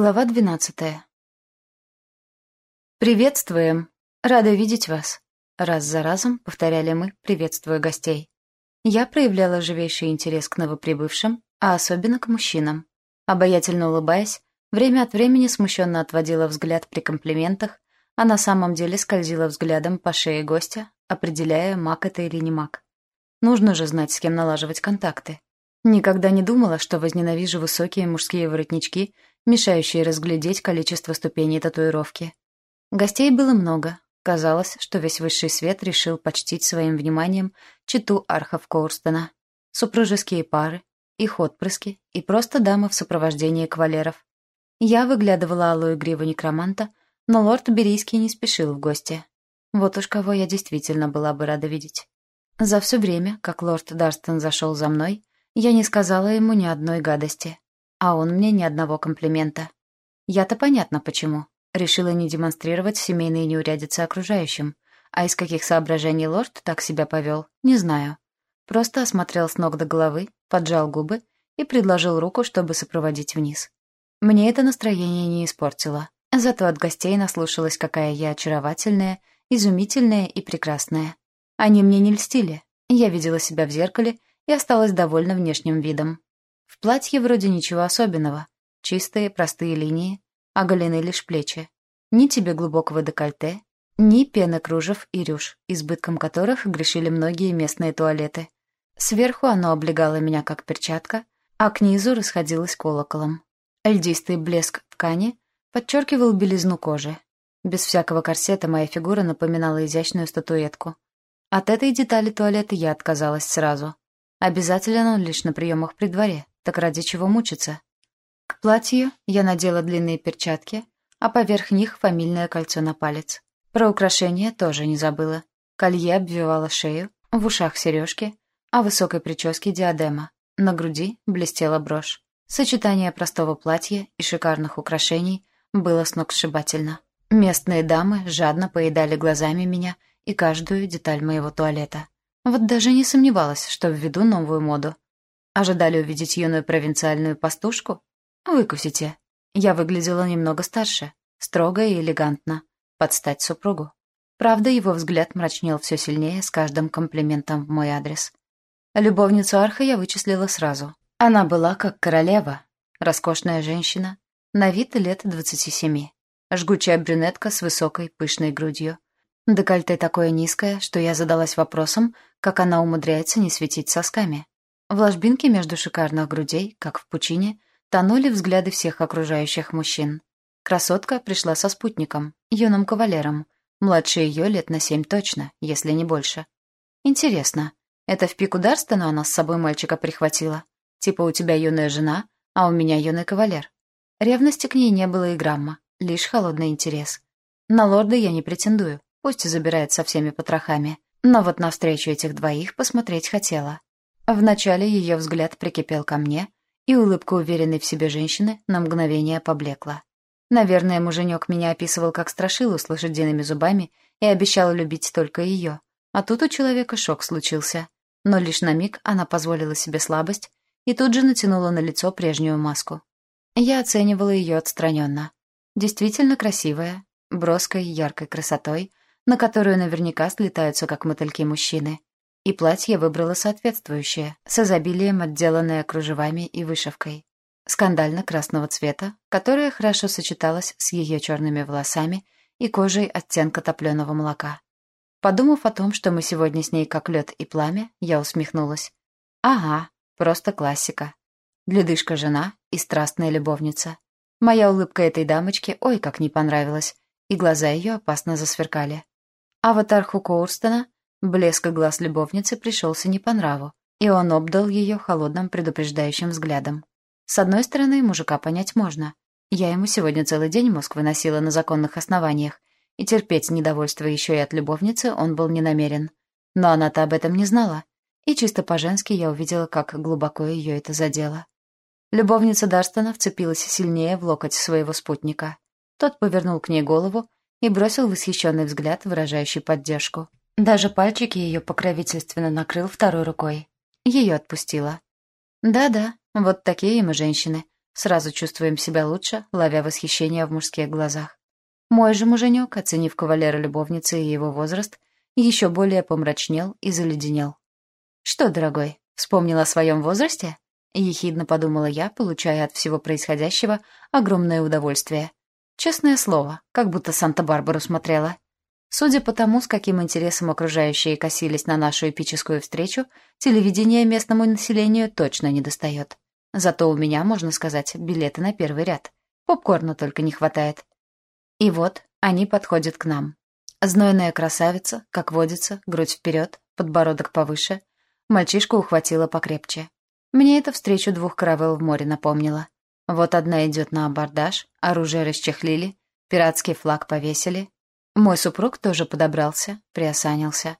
Глава двенадцатая. «Приветствуем! Рада видеть вас!» Раз за разом повторяли мы, приветствуя гостей. Я проявляла живейший интерес к новоприбывшим, а особенно к мужчинам. Обаятельно улыбаясь, время от времени смущенно отводила взгляд при комплиментах, а на самом деле скользила взглядом по шее гостя, определяя, маг это или не маг. Нужно же знать, с кем налаживать контакты. Никогда не думала, что возненавижу высокие мужские воротнички — мешающие разглядеть количество ступеней татуировки. Гостей было много. Казалось, что весь высший свет решил почтить своим вниманием читу архов Коурстона. Супружеские пары, их отпрыски и просто дамы в сопровождении кавалеров. Я выглядывала алую гриву некроманта, но лорд Берийский не спешил в гости. Вот уж кого я действительно была бы рада видеть. За все время, как лорд Дарстон зашел за мной, я не сказала ему ни одной гадости. А он мне ни одного комплимента. Я-то понятно почему. Решила не демонстрировать семейные неурядицы окружающим. А из каких соображений лорд так себя повел, не знаю. Просто осмотрел с ног до головы, поджал губы и предложил руку, чтобы сопроводить вниз. Мне это настроение не испортило. Зато от гостей наслушалась, какая я очаровательная, изумительная и прекрасная. Они мне не льстили. Я видела себя в зеркале и осталась довольна внешним видом. В платье вроде ничего особенного. Чистые, простые линии, оголены лишь плечи. Ни тебе глубокого декольте, ни пены кружев и рюш, избытком которых грешили многие местные туалеты. Сверху оно облегало меня как перчатка, а к низу расходилось колоколом. Льдистый блеск ткани подчеркивал белизну кожи. Без всякого корсета моя фигура напоминала изящную статуэтку. От этой детали туалета я отказалась сразу. Обязателен он лишь на приемах при дворе. Так ради чего мучиться? К платью я надела длинные перчатки, а поверх них фамильное кольцо на палец. Про украшения тоже не забыла. Колье обвивало шею, в ушах сережки, а в высокой прическе диадема. На груди блестела брошь. Сочетание простого платья и шикарных украшений было сногсшибательно. Местные дамы жадно поедали глазами меня и каждую деталь моего туалета. Вот даже не сомневалась, что введу новую моду — Ожидали увидеть юную провинциальную пастушку? Выкусите. Я выглядела немного старше, строго и элегантно, под стать супругу. Правда, его взгляд мрачнел все сильнее с каждым комплиментом в мой адрес. Любовницу Арха я вычислила сразу. Она была как королева, роскошная женщина, на вид лет двадцати семи. Жгучая брюнетка с высокой, пышной грудью. Декольте такое низкое, что я задалась вопросом, как она умудряется не светить сосками. В ложбинке между шикарных грудей, как в пучине, тонули взгляды всех окружающих мужчин. Красотка пришла со спутником, юным кавалером, младше ее лет на семь точно, если не больше. Интересно, это в пику Дарстона она с собой мальчика прихватила? Типа у тебя юная жена, а у меня юный кавалер. Ревности к ней не было и грамма, лишь холодный интерес. На лорда я не претендую, пусть и забирает со всеми потрохами. Но вот навстречу этих двоих посмотреть хотела. Вначале ее взгляд прикипел ко мне, и улыбка уверенной в себе женщины на мгновение поблекла. Наверное, муженек меня описывал как страшилу с лошадиными зубами и обещал любить только ее. А тут у человека шок случился. Но лишь на миг она позволила себе слабость и тут же натянула на лицо прежнюю маску. Я оценивала ее отстраненно. Действительно красивая, броской, яркой красотой, на которую наверняка слетаются как мотыльки мужчины. И платье выбрала соответствующее, с изобилием отделанное кружевами и вышивкой. Скандально-красного цвета, которое хорошо сочеталось с ее черными волосами и кожей оттенка топленого молока. Подумав о том, что мы сегодня с ней как лед и пламя, я усмехнулась. Ага, просто классика. Глядышка жена и страстная любовница. Моя улыбка этой дамочке ой как не понравилась, и глаза ее опасно засверкали. Аватар Хукоурстона Блеск глаз любовницы пришелся не по нраву, и он обдал ее холодным предупреждающим взглядом. С одной стороны, мужика понять можно. Я ему сегодня целый день мозг выносила на законных основаниях, и терпеть недовольство еще и от любовницы он был не намерен. Но она-то об этом не знала, и чисто по-женски я увидела, как глубоко ее это задело. Любовница Дарстона вцепилась сильнее в локоть своего спутника. Тот повернул к ней голову и бросил восхищенный взгляд, выражающий поддержку. Даже пальчики ее покровительственно накрыл второй рукой. Ее отпустила. Да-да, вот такие мы женщины. Сразу чувствуем себя лучше, ловя восхищение в мужских глазах. Мой же муженек, оценив кавалера любовницы и его возраст, еще более помрачнел и заледенел. «Что, дорогой, вспомнил о своем возрасте?» — ехидно подумала я, получая от всего происходящего огромное удовольствие. Честное слово, как будто Санта-Барбару смотрела. Судя по тому, с каким интересом окружающие косились на нашу эпическую встречу, телевидение местному населению точно не достает. Зато у меня, можно сказать, билеты на первый ряд. Попкорна только не хватает. И вот они подходят к нам. Знойная красавица, как водится, грудь вперед, подбородок повыше. Мальчишка ухватила покрепче. Мне эта встречу двух каравел в море напомнила. Вот одна идет на абордаж, оружие расчехлили, пиратский флаг повесили, мой супруг тоже подобрался, приосанился.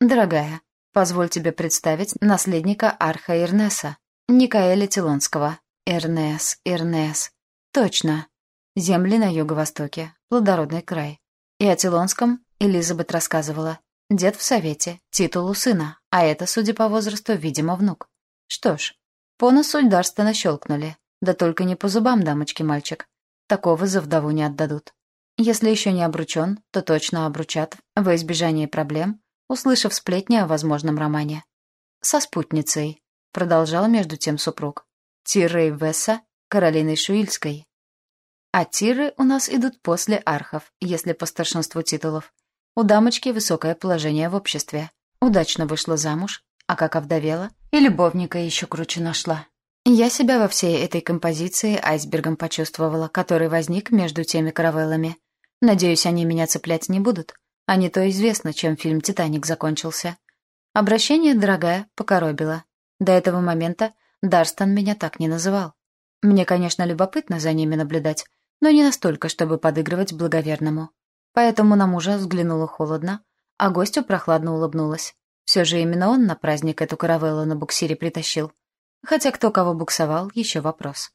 «Дорогая, позволь тебе представить наследника Арха Ирнеса, Никаэля Тилонского. Эрнес, Ирнес. Точно. Земли на юго-востоке, плодородный край. И о Тилонском Элизабет рассказывала. Дед в совете, титул у сына, а это, судя по возрасту, видимо, внук. Что ж, по носу Дарстона щелкнули. Да только не по зубам, дамочки-мальчик. Такого за вдову не отдадут. Если еще не обручен, то точно обручат, во избежание проблем, услышав сплетни о возможном романе. «Со спутницей», — продолжал между тем супруг. «Тирой Весса, Каролиной Шуильской». А тиры у нас идут после архов, если по старшинству титулов. У дамочки высокое положение в обществе. Удачно вышла замуж, а как овдовела, и любовника еще круче нашла. Я себя во всей этой композиции айсбергом почувствовала, который возник между теми каравеллами. Надеюсь, они меня цеплять не будут. А не то известно, чем фильм «Титаник» закончился. Обращение, дорогая, покоробило. До этого момента Дарстон меня так не называл. Мне, конечно, любопытно за ними наблюдать, но не настолько, чтобы подыгрывать благоверному. Поэтому на мужа взглянула холодно, а гостю прохладно улыбнулась. Все же именно он на праздник эту каравеллу на буксире притащил. Хотя кто кого буксовал, еще вопрос.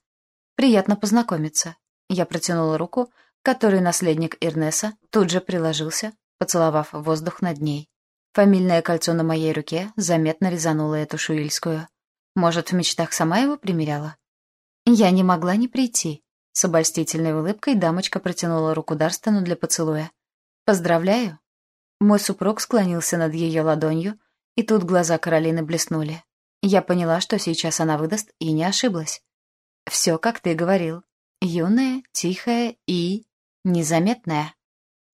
«Приятно познакомиться». Я протянула руку, который наследник Ирнеса тут же приложился, поцеловав воздух над ней. Фамильное кольцо на моей руке заметно резануло эту шуильскую. Может, в мечтах сама его примеряла? Я не могла не прийти. С обольстительной улыбкой дамочка протянула руку Дарстону для поцелуя. «Поздравляю!» Мой супруг склонился над ее ладонью, и тут глаза Каролины блеснули. Я поняла, что сейчас она выдаст, и не ошиблась. «Все, как ты говорил. Юная, тихая и...» Незаметная.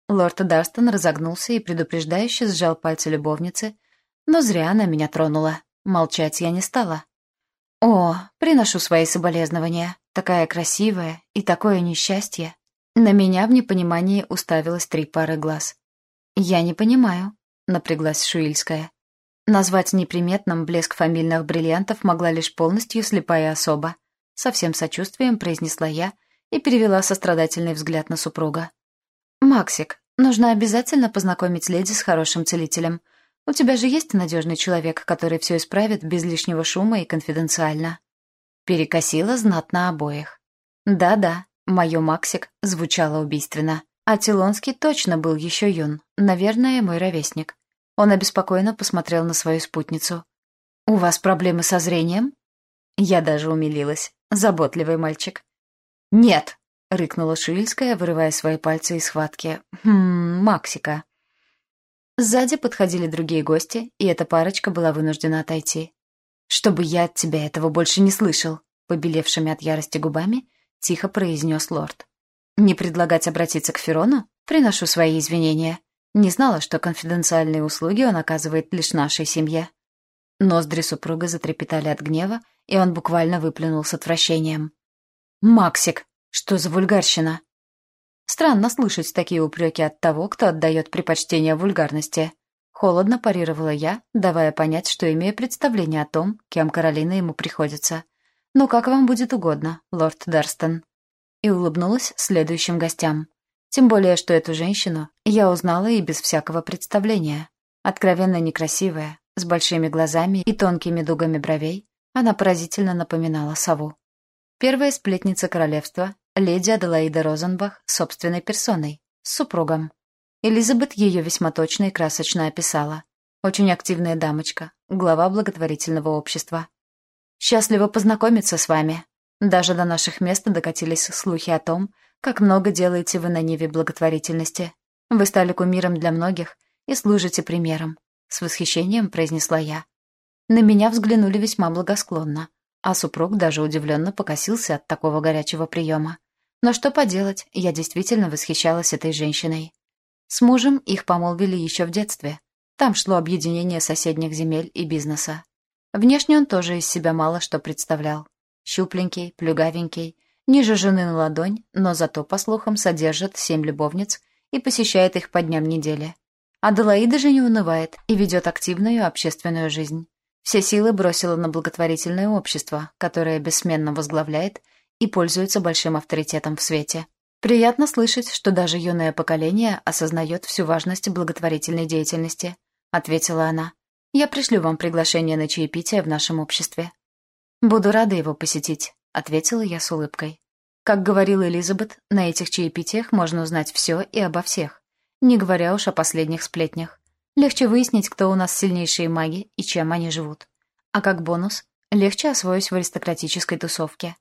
Лорд Дарстон разогнулся и предупреждающе сжал пальцы любовницы, но зря она меня тронула. Молчать я не стала. «О, приношу свои соболезнования. Такая красивая и такое несчастье». На меня в непонимании уставилось три пары глаз. «Я не понимаю», — напряглась Шуильская. Назвать неприметным блеск фамильных бриллиантов могла лишь полностью слепая особа. Со всем сочувствием произнесла я — и перевела сострадательный взгляд на супруга. «Максик, нужно обязательно познакомить леди с хорошим целителем. У тебя же есть надежный человек, который все исправит без лишнего шума и конфиденциально». Перекосила знатно обоих. «Да-да, мое Максик звучало убийственно. А Тилонский точно был еще юн, наверное, мой ровесник. Он обеспокоенно посмотрел на свою спутницу. «У вас проблемы со зрением?» Я даже умилилась. Заботливый мальчик. «Нет!» — рыкнула Шуильская, вырывая свои пальцы из схватки. «Хм, Максика». Сзади подходили другие гости, и эта парочка была вынуждена отойти. «Чтобы я от тебя этого больше не слышал», — побелевшими от ярости губами, тихо произнес лорд. «Не предлагать обратиться к Ферону? Приношу свои извинения. Не знала, что конфиденциальные услуги он оказывает лишь нашей семье». Ноздри супруга затрепетали от гнева, и он буквально выплюнул с отвращением. «Максик, что за вульгарщина?» Странно слышать такие упреки от того, кто отдает предпочтение вульгарности. Холодно парировала я, давая понять, что имею представление о том, кем Каролина ему приходится. «Ну, как вам будет угодно, лорд Дарстон». И улыбнулась следующим гостям. Тем более, что эту женщину я узнала и без всякого представления. Откровенно некрасивая, с большими глазами и тонкими дугами бровей, она поразительно напоминала сову. Первая сплетница королевства, леди Аделаида Розенбах, собственной персоной, с супругом. Элизабет ее весьма точно и красочно описала. Очень активная дамочка, глава благотворительного общества. «Счастливо познакомиться с вами», Даже до наших мест докатились слухи о том, как много делаете вы на Ниве благотворительности. Вы стали кумиром для многих и служите примером», — с восхищением произнесла я. На меня взглянули весьма благосклонно, а супруг даже удивленно покосился от такого горячего приема. Но что поделать, я действительно восхищалась этой женщиной. С мужем их помолвили еще в детстве. Там шло объединение соседних земель и бизнеса. Внешне он тоже из себя мало что представлял. Щупленький, плюгавенький, ниже жены на ладонь, но зато, по слухам, содержит семь любовниц и посещает их по дням недели. Аделаида же не унывает и ведет активную общественную жизнь. Все силы бросила на благотворительное общество, которое бессменно возглавляет и пользуется большим авторитетом в свете. Приятно слышать, что даже юное поколение осознает всю важность благотворительной деятельности, ответила она. Я пришлю вам приглашение на чаепитие в нашем обществе. Буду рада его посетить, ответила я с улыбкой. Как говорила Элизабет, на этих чаепитиях можно узнать все и обо всех, не говоря уж о последних сплетнях. Легче выяснить, кто у нас сильнейшие маги и чем они живут. А как бонус, легче освоюсь в аристократической тусовке.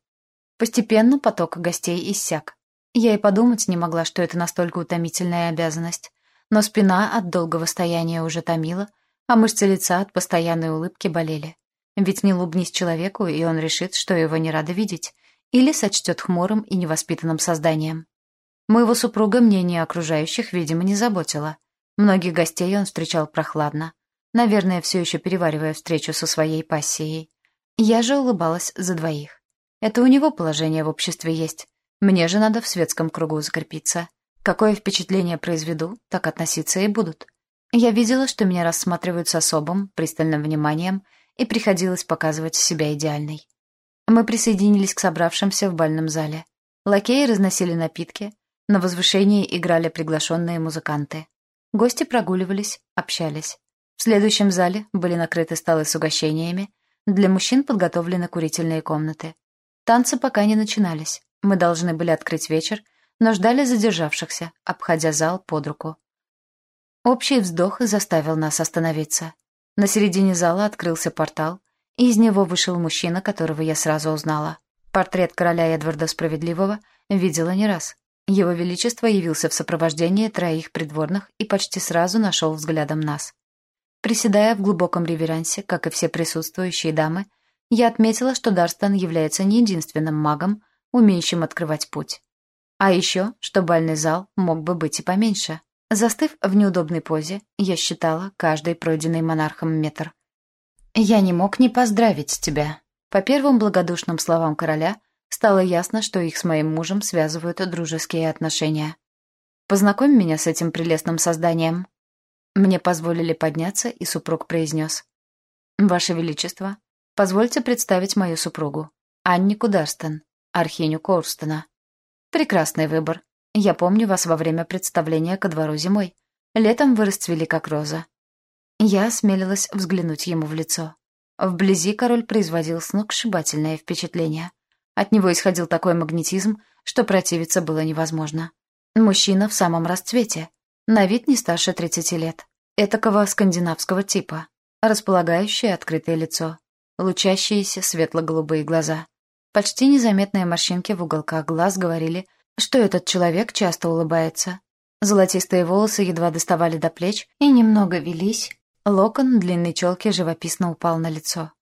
Постепенно поток гостей иссяк. Я и подумать не могла, что это настолько утомительная обязанность. Но спина от долгого стояния уже томила, а мышцы лица от постоянной улыбки болели. Ведь не лубнись человеку, и он решит, что его не рада видеть, или сочтет хмурым и невоспитанным созданием. Моего супруга мнение окружающих, видимо, не заботило. Многих гостей он встречал прохладно, наверное, все еще переваривая встречу со своей пассией. Я же улыбалась за двоих. Это у него положение в обществе есть, мне же надо в светском кругу закрепиться. Какое впечатление произведу, так относиться и будут. Я видела, что меня рассматривают с особым, пристальным вниманием, и приходилось показывать себя идеальной. Мы присоединились к собравшимся в бальном зале. Лакеи разносили напитки, на возвышении играли приглашенные музыканты. Гости прогуливались, общались. В следующем зале были накрыты столы с угощениями, для мужчин подготовлены курительные комнаты. Танцы пока не начинались. Мы должны были открыть вечер, но ждали задержавшихся, обходя зал под руку. Общий вздох заставил нас остановиться. На середине зала открылся портал, и из него вышел мужчина, которого я сразу узнала. Портрет короля Эдварда Справедливого видела не раз. Его Величество явился в сопровождении троих придворных и почти сразу нашел взглядом нас. Приседая в глубоком реверансе, как и все присутствующие дамы, я отметила, что Дарстон является не единственным магом, умеющим открывать путь. А еще, что бальный зал мог бы быть и поменьше. Застыв в неудобной позе, я считала каждый пройденный монархом метр. «Я не мог не поздравить тебя». По первым благодушным словам короля стало ясно, что их с моим мужем связывают дружеские отношения. «Познакомь меня с этим прелестным созданием». Мне позволили подняться, и супруг произнес. «Ваше Величество, позвольте представить мою супругу, Аннику Дарстон, Архиню Корстона. Прекрасный выбор. Я помню вас во время представления ко двору зимой. Летом вы расцвели как роза. Я осмелилась взглянуть ему в лицо. Вблизи король производил сногсшибательное впечатление. От него исходил такой магнетизм, что противиться было невозможно. Мужчина в самом расцвете, на вид не старше 30 лет. Этакого скандинавского типа, располагающее открытое лицо, лучащиеся светло-голубые глаза. Почти незаметные морщинки в уголках глаз говорили, что этот человек часто улыбается. Золотистые волосы едва доставали до плеч и немного велись. Локон длинной челки живописно упал на лицо.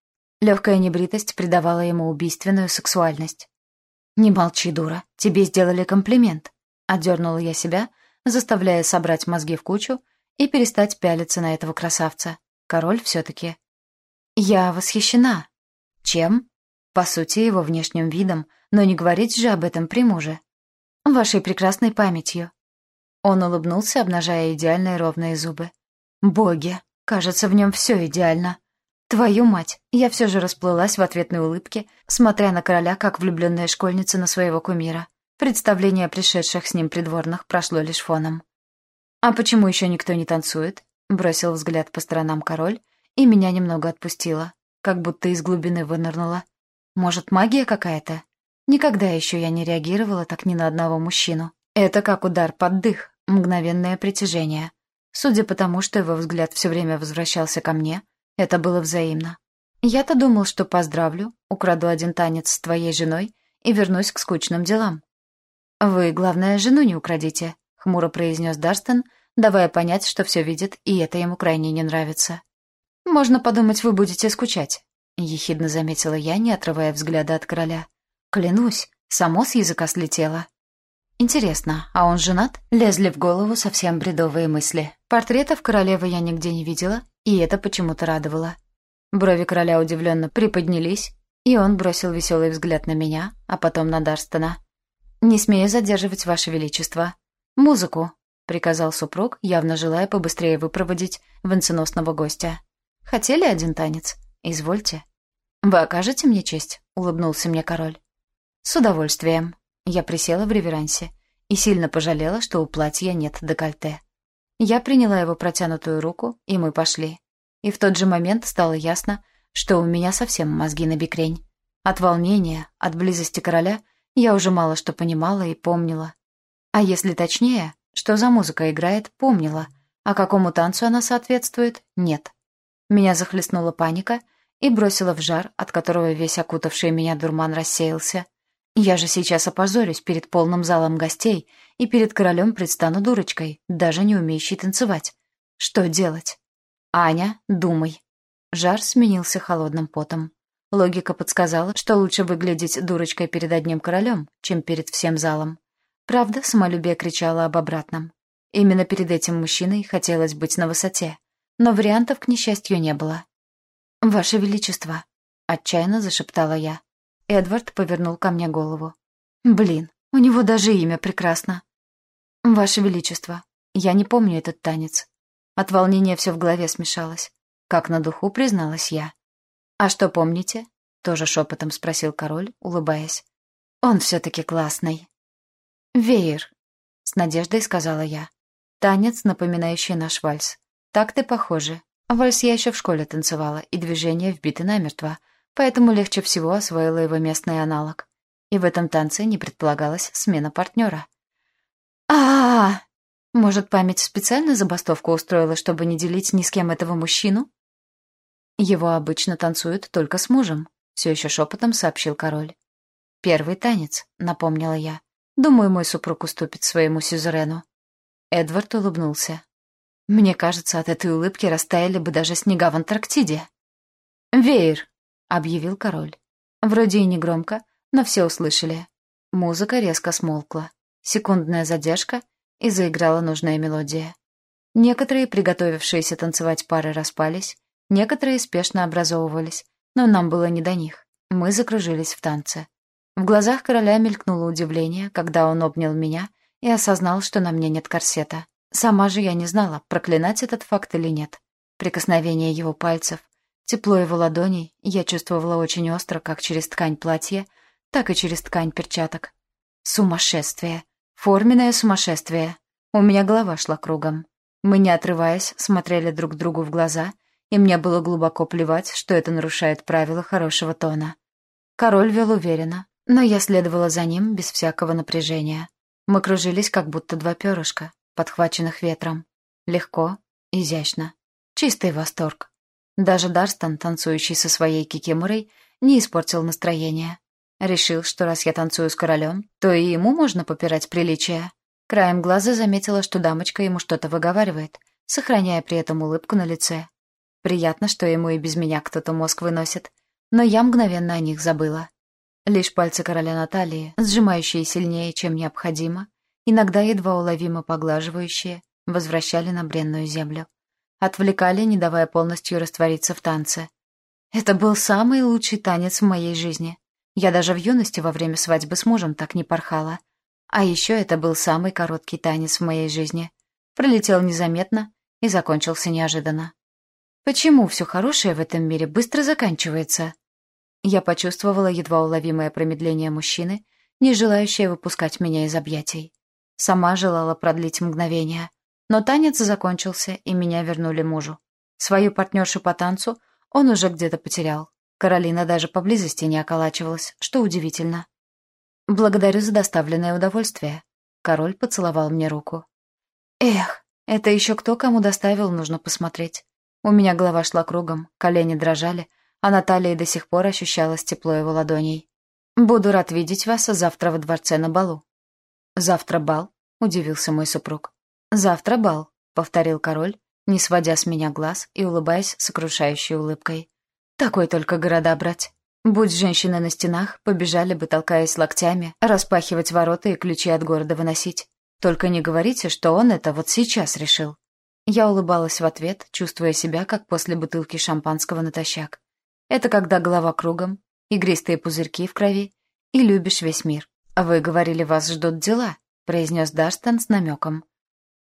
Легкая небритость придавала ему убийственную сексуальность. «Не молчи, дура, тебе сделали комплимент», — отдернула я себя, заставляя собрать мозги в кучу и перестать пялиться на этого красавца. Король все-таки. «Я восхищена». «Чем?» По сути, его внешним видом, но не говорить же об этом при муже. Вашей прекрасной памятью. Он улыбнулся, обнажая идеальные ровные зубы. Боги, кажется, в нем все идеально. Твою мать, я все же расплылась в ответной улыбке, смотря на короля, как влюбленная школьница на своего кумира. Представление пришедших с ним придворных прошло лишь фоном. «А почему еще никто не танцует?» Бросил взгляд по сторонам король, и меня немного отпустило, как будто из глубины вынырнула. Может, магия какая-то? Никогда еще я не реагировала так ни на одного мужчину. Это как удар под дых, мгновенное притяжение. Судя по тому, что его взгляд все время возвращался ко мне, это было взаимно. Я-то думал, что поздравлю, украду один танец с твоей женой и вернусь к скучным делам». «Вы, главное, жену не украдите», — хмуро произнес Дарстон, давая понять, что все видит, и это ему крайне не нравится. «Можно подумать, вы будете скучать», — ехидно заметила я, не отрывая взгляда от короля. «Клянусь, само с языка слетело». Интересно, а он женат? Лезли в голову совсем бредовые мысли. Портретов королевы я нигде не видела, и это почему-то радовало. Брови короля удивленно приподнялись, и он бросил веселый взгляд на меня, а потом на Дарстона. «Не смею задерживать ваше величество. Музыку», — приказал супруг, явно желая побыстрее выпроводить венценосного гостя. «Хотели один танец? Извольте». «Вы окажете мне честь?» — улыбнулся мне король. «С удовольствием». Я присела в реверансе и сильно пожалела, что у платья нет декольте. Я приняла его протянутую руку, и мы пошли. И в тот же момент стало ясно, что у меня совсем мозги на бикрень. От волнения, от близости короля я уже мало что понимала и помнила. А если точнее, что за музыка играет, помнила, а какому танцу она соответствует, нет. Меня захлестнула паника и бросила в жар, от которого весь окутавший меня дурман рассеялся. Я же сейчас опозорюсь перед полным залом гостей и перед королем предстану дурочкой, даже не умеющей танцевать. Что делать? Аня, думай. Жар сменился холодным потом. Логика подсказала, что лучше выглядеть дурочкой перед одним королем, чем перед всем залом. Правда, самолюбие кричало об обратном. Именно перед этим мужчиной хотелось быть на высоте, но вариантов, к несчастью, не было. «Ваше Величество», — отчаянно зашептала я. Эдвард повернул ко мне голову. «Блин, у него даже имя прекрасно». «Ваше Величество, я не помню этот танец». От волнения все в голове смешалось. Как на духу призналась я. «А что помните?» — тоже шепотом спросил король, улыбаясь. «Он все-таки классный». «Веер», — с надеждой сказала я. «Танец, напоминающий наш вальс. Так ты похожи. Вальс я еще в школе танцевала, и движения вбиты намертво, поэтому легче всего освоила его местный аналог. И в этом танце не предполагалась смена партнера. а а, -а! Может, память специально забастовку устроила, чтобы не делить ни с кем этого мужчину? Его обычно танцуют только с мужем, все еще шепотом сообщил король. Первый танец, напомнила я. Думаю, мой супруг уступит своему сюзерену. Эдвард улыбнулся. Мне кажется, от этой улыбки растаяли бы даже снега в Антарктиде. «Веер!» — объявил король. Вроде и не громко, но все услышали. Музыка резко смолкла. Секундная задержка, и заиграла нужная мелодия. Некоторые, приготовившиеся танцевать пары, распались, некоторые спешно образовывались, но нам было не до них. Мы закружились в танце. В глазах короля мелькнуло удивление, когда он обнял меня и осознал, что на мне нет корсета. Сама же я не знала, проклинать этот факт или нет. Прикосновение его пальцев, Тепло его ладоней я чувствовала очень остро как через ткань платья, так и через ткань перчаток. Сумасшествие. Форменное сумасшествие. У меня голова шла кругом. Мы, не отрываясь, смотрели друг другу в глаза, и мне было глубоко плевать, что это нарушает правила хорошего тона. Король вел уверенно, но я следовала за ним без всякого напряжения. Мы кружились, как будто два перышка, подхваченных ветром. Легко, изящно. Чистый восторг. Даже Дарстон, танцующий со своей кикиморой, не испортил настроение. Решил, что раз я танцую с королем, то и ему можно попирать приличия. Краем глаза заметила, что дамочка ему что-то выговаривает, сохраняя при этом улыбку на лице. Приятно, что ему и без меня кто-то мозг выносит, но я мгновенно о них забыла. Лишь пальцы короля Натальи, сжимающие сильнее, чем необходимо, иногда едва уловимо поглаживающие, возвращали на бренную землю отвлекали, не давая полностью раствориться в танце. Это был самый лучший танец в моей жизни. Я даже в юности во время свадьбы с мужем так не порхала. А еще это был самый короткий танец в моей жизни. Пролетел незаметно и закончился неожиданно. Почему все хорошее в этом мире быстро заканчивается? Я почувствовала едва уловимое промедление мужчины, не желающее выпускать меня из объятий. Сама желала продлить мгновение, но танец закончился, и меня вернули мужу. Свою партнершу по танцу он уже где-то потерял. Каролина даже поблизости не околачивалась, что удивительно. «Благодарю за доставленное удовольствие». Король поцеловал мне руку. «Эх, это еще кто кому доставил, нужно посмотреть. У меня голова шла кругом, колени дрожали, а на талии до сих пор ощущалось тепло его ладоней. Буду рад видеть вас завтра во дворце на балу». «Завтра бал?» — удивился мой супруг. «Завтра бал», — повторил король, не сводя с меня глаз и улыбаясь сокрушающей улыбкой. «Такой только города брать. Будь женщины на стенах, побежали бы, толкаясь локтями, распахивать ворота и ключи от города выносить. Только не говорите, что он это вот сейчас решил». Я улыбалась в ответ, чувствуя себя, как после бутылки шампанского натощак. Это когда голова кругом, игристые пузырьки в крови, и любишь весь мир. «Вы говорили, вас ждут дела», — произнес Даштон с намеком.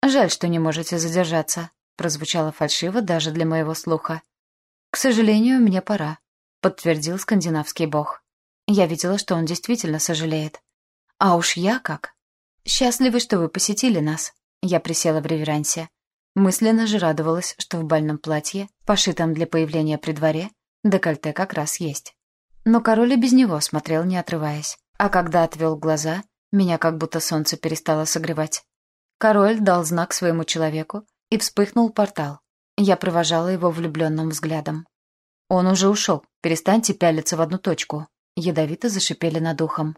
«Жаль, что не можете задержаться», — прозвучало фальшиво даже для моего слуха. «К сожалению, мне пора», — подтвердил скандинавский бог. Я видела, что он действительно сожалеет. «А уж я как!» «Счастливы, что вы посетили нас», — я присела в реверансе. Мысленно же радовалась, что в бальном платье, пошитом для появления при дворе, декольте как раз есть. Но король и без него смотрел, не отрываясь. А когда отвел глаза, меня как будто солнце перестало согревать. Король дал знак своему человеку, и вспыхнул портал. Я провожала его влюбленным взглядом. «Он уже ушел. Перестаньте пялиться в одну точку». Ядовито зашипели над ухом.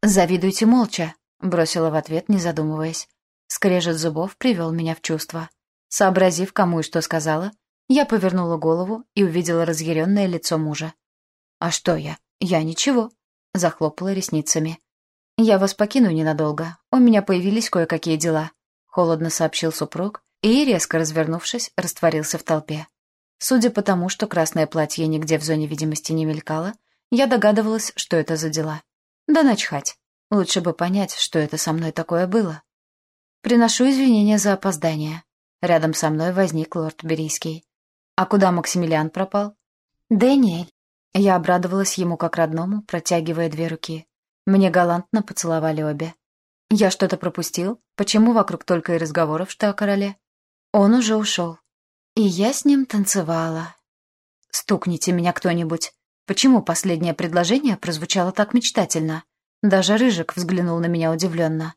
«Завидуйте молча», — бросила в ответ, не задумываясь. Скрежет зубов привел меня в чувство. Сообразив, кому и что сказала, я повернула голову и увидела разъяренное лицо мужа. «А что я? Я ничего», — захлопала ресницами. «Я вас покину ненадолго. У меня появились кое-какие дела», — холодно сообщил супруг и, резко развернувшись, растворился в толпе. Судя по тому, что красное платье нигде в зоне видимости не мелькало, я догадывалась, что это за дела. Да начхать. Лучше бы понять, что это со мной такое было. Приношу извинения за опоздание. Рядом со мной возник лорд Берийский. А куда Максимилиан пропал? Дэниэль. Я обрадовалась ему как родному, протягивая две руки. Мне галантно поцеловали обе. Я что-то пропустил? Почему вокруг только и разговоров, что о короле? Он уже ушел. И я с ним танцевала. Стукните меня кто-нибудь. Почему последнее предложение прозвучало так мечтательно? Даже Рыжик взглянул на меня удивленно.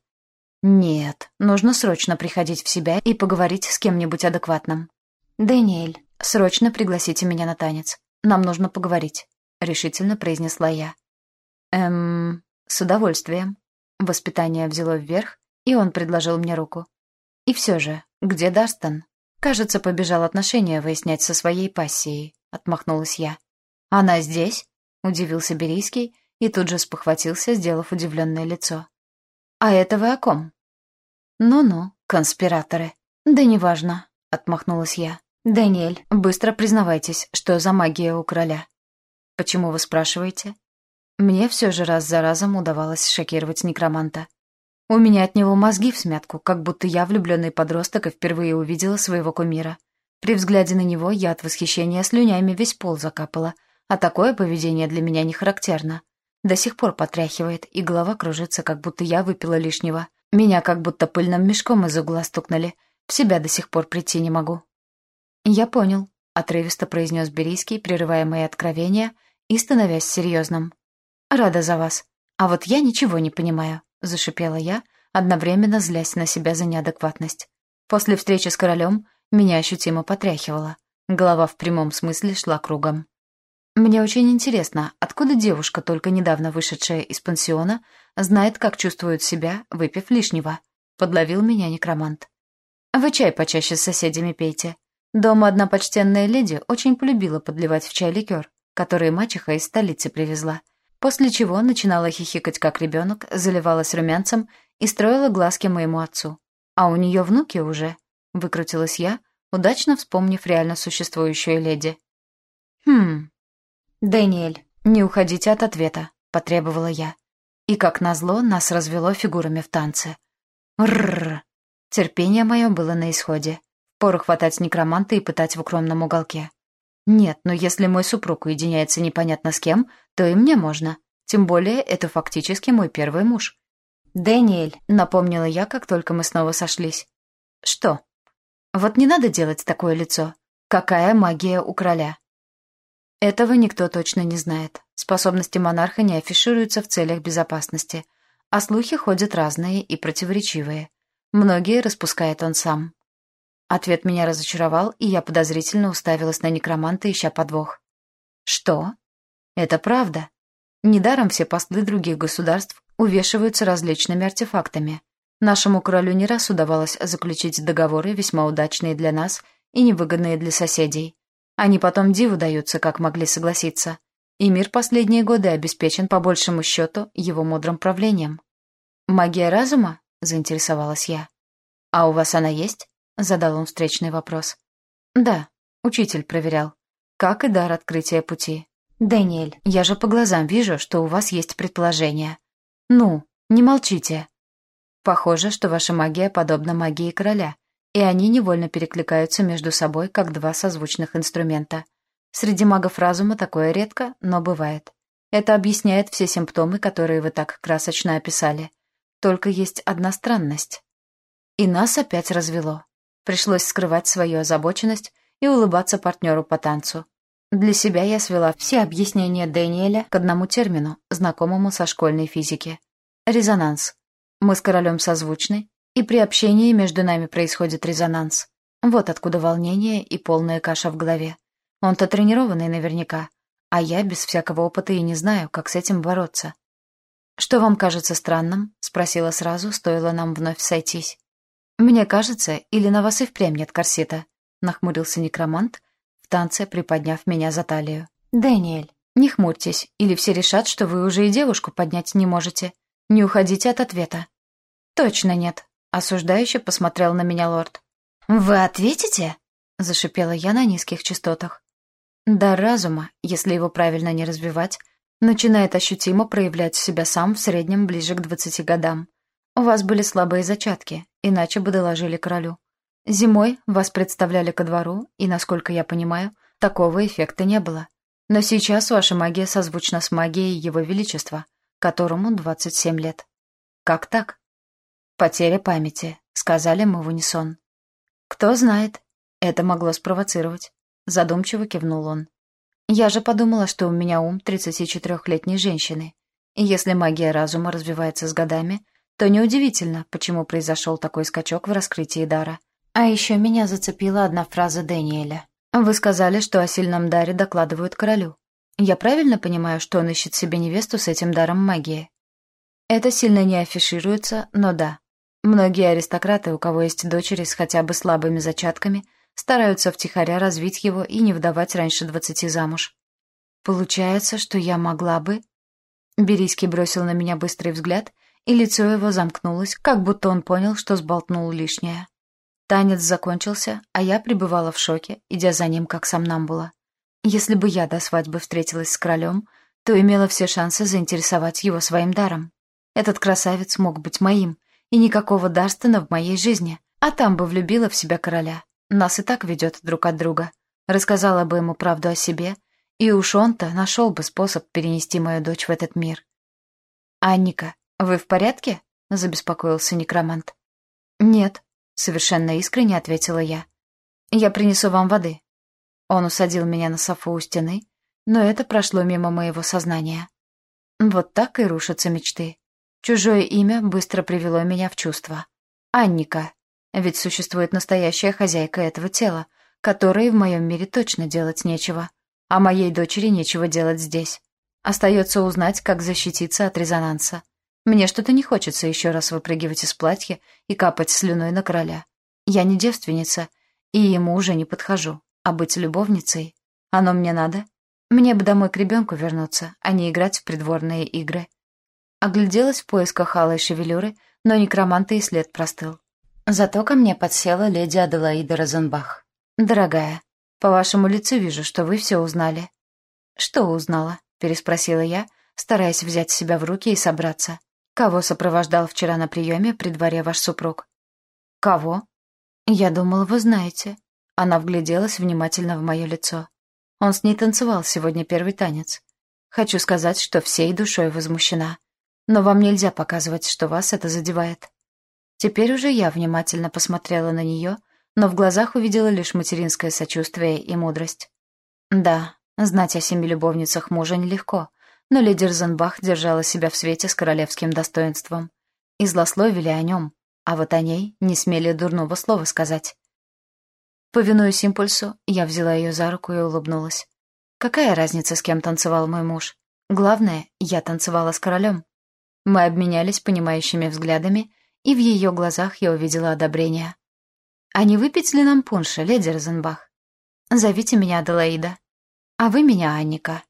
«Нет, нужно срочно приходить в себя и поговорить с кем-нибудь адекватным. Дэниэль, срочно пригласите меня на танец. Нам нужно поговорить», — решительно произнесла я. «Эм, с удовольствием». Воспитание взяло вверх, и он предложил мне руку. «И все же, где Дарстон?» «Кажется, побежал отношения выяснять со своей пассией», — отмахнулась я. «Она здесь?» — удивился Берийский и тут же спохватился, сделав удивленное лицо. «А это вы о ком?» «Ну-ну, конспираторы. Да неважно», — отмахнулась я. «Даниэль, быстро признавайтесь, что за магия у короля». «Почему вы спрашиваете?» Мне все же раз за разом удавалось шокировать некроманта. У меня от него мозги в смятку, как будто я влюбленный подросток и впервые увидела своего кумира. При взгляде на него я от восхищения слюнями весь пол закапала, а такое поведение для меня не характерно. До сих пор потряхивает, и голова кружится, как будто я выпила лишнего. Меня как будто пыльным мешком из угла стукнули. В себя до сих пор прийти не могу. «Я понял», — отрывисто произнес Берийский, прерывая мои откровения и становясь серьезным. «Рада за вас. А вот я ничего не понимаю», — зашипела я, одновременно злясь на себя за неадекватность. После встречи с королем меня ощутимо потряхивало. Голова в прямом смысле шла кругом. Мне очень интересно, откуда девушка, только недавно вышедшая из пансиона, знает, как чувствует себя, выпив лишнего. Подловил меня некромант. Вы чай почаще с соседями пейте. Дома одна почтенная леди очень полюбила подливать в чай ликер, который мачеха из столицы привезла. После чего начинала хихикать как ребенок, заливалась румянцем и строила глазки моему отцу. А у нее внуки уже. Выкрутилась я, удачно вспомнив реально существующую леди. Хм, «Дэниэль, не уходите от ответа», — потребовала я. И, как назло, нас развело фигурами в танце. Рррр. Терпение мое было на исходе. Пору хватать некроманта и пытать в укромном уголке. Нет, но если мой супруг уединяется непонятно с кем, то и мне можно. Тем более, это фактически мой первый муж. «Дэниэль», — напомнила я, как только мы снова сошлись. «Что?» «Вот не надо делать такое лицо. Какая магия у короля?» Этого никто точно не знает. Способности монарха не афишируются в целях безопасности, а слухи ходят разные и противоречивые. Многие распускает он сам. Ответ меня разочаровал, и я подозрительно уставилась на некроманта, ища подвох. «Что?» «Это правда. Недаром все послы других государств увешиваются различными артефактами. Нашему королю не раз удавалось заключить договоры, весьма удачные для нас и невыгодные для соседей. Они потом диву даются, как могли согласиться. И мир последние годы обеспечен по большему счету его мудрым правлением. «Магия разума?» — заинтересовалась я. «А у вас она есть?» — задал он встречный вопрос. «Да», — учитель проверял. «Как и дар открытия пути». «Дэниэль, я же по глазам вижу, что у вас есть предположение. Ну, не молчите». Похоже, что ваша магия подобна магии короля, и они невольно перекликаются между собой, как два созвучных инструмента. Среди магов разума такое редко, но бывает. Это объясняет все симптомы, которые вы так красочно описали. Только есть одна странность. И нас опять развело. Пришлось скрывать свою озабоченность и улыбаться партнеру по танцу. Для себя я свела все объяснения Дэниеля к одному термину, знакомому со школьной физики. Резонанс. Мы с королем созвучны, и при общении между нами происходит резонанс. Вот откуда волнение и полная каша в голове. Он-то тренированный наверняка, а я без всякого опыта и не знаю, как с этим бороться. «Что вам кажется странным?» — спросила сразу, стоило нам вновь сойтись. «Мне кажется, или на вас и впрямь нет корсета?» — нахмурился некромант, в танце приподняв меня за талию. «Дэниэль, не хмурьтесь, или все решат, что вы уже и девушку поднять не можете. Не уходите от ответа». «Точно нет», — осуждающе посмотрел на меня лорд. «Вы ответите?» — зашипела я на низких частотах. Да разума, если его правильно не развивать, начинает ощутимо проявлять себя сам в среднем ближе к двадцати годам. У вас были слабые зачатки, иначе бы доложили королю. Зимой вас представляли ко двору, и, насколько я понимаю, такого эффекта не было. Но сейчас ваша магия созвучна с магией Его Величества, которому 27 лет. Как так? «Потеря памяти», — сказали мы в унисон. «Кто знает, это могло спровоцировать», — задумчиво кивнул он. «Я же подумала, что у меня ум 34-летней женщины, и если магия разума развивается с годами, то неудивительно, почему произошел такой скачок в раскрытии дара. А еще меня зацепила одна фраза Дэниеля. Вы сказали, что о сильном даре докладывают королю. Я правильно понимаю, что он ищет себе невесту с этим даром магии? Это сильно не афишируется, но да, Многие аристократы, у кого есть дочери с хотя бы слабыми зачатками, стараются втихаря развить его и не вдавать раньше двадцати замуж. Получается, что я могла бы... Берийский бросил на меня быстрый взгляд, и лицо его замкнулось, как будто он понял, что сболтнул лишнее. Танец закончился, а я пребывала в шоке, идя за ним как сомнамбула. Если бы я до свадьбы встретилась с королем, то имела все шансы заинтересовать его своим даром. Этот красавец мог быть моим — и никакого Дарстона в моей жизни. А там бы влюбила в себя короля. Нас и так ведет друг от друга. Рассказала бы ему правду о себе, и уж он-то нашел бы способ перенести мою дочь в этот мир. «Анника, вы в порядке?» — забеспокоился некромант. «Нет», — совершенно искренне ответила я. «Я принесу вам воды». Он усадил меня на софу у стены, но это прошло мимо моего сознания. Вот так и рушатся мечты. Чужое имя быстро привело меня в чувство. Анника. Ведь существует настоящая хозяйка этого тела, которой в моем мире точно делать нечего. А моей дочери нечего делать здесь. Остается узнать, как защититься от резонанса. Мне что-то не хочется еще раз выпрыгивать из платья и капать слюной на короля. Я не девственница, и ему уже не подхожу. А быть любовницей? Оно мне надо? Мне бы домой к ребенку вернуться, а не играть в придворные игры. Огляделась в поисках алой шевелюры, но некроманта и след простыл. Зато ко мне подсела леди Аделаида Розенбах. «Дорогая, по вашему лицу вижу, что вы все узнали». «Что узнала?» — переспросила я, стараясь взять себя в руки и собраться. «Кого сопровождал вчера на приеме при дворе ваш супруг?» «Кого?» «Я думала, вы знаете». Она вгляделась внимательно в мое лицо. Он с ней танцевал сегодня первый танец. Хочу сказать, что всей душой возмущена но вам нельзя показывать, что вас это задевает». Теперь уже я внимательно посмотрела на нее, но в глазах увидела лишь материнское сочувствие и мудрость. Да, знать о семи любовницах мужа нелегко, но леди Розенбах держала себя в свете с королевским достоинством. И злословили о нем, а вот о ней не смели дурного слова сказать. Повинуясь импульсу, я взяла ее за руку и улыбнулась. Какая разница, с кем танцевал мой муж? Главное, я танцевала с королем. Мы обменялись понимающими взглядами, и в ее глазах я увидела одобрение. «А не выпить ли нам пунша, леди Розенбах? Зовите меня Аделаида. А вы меня Анника».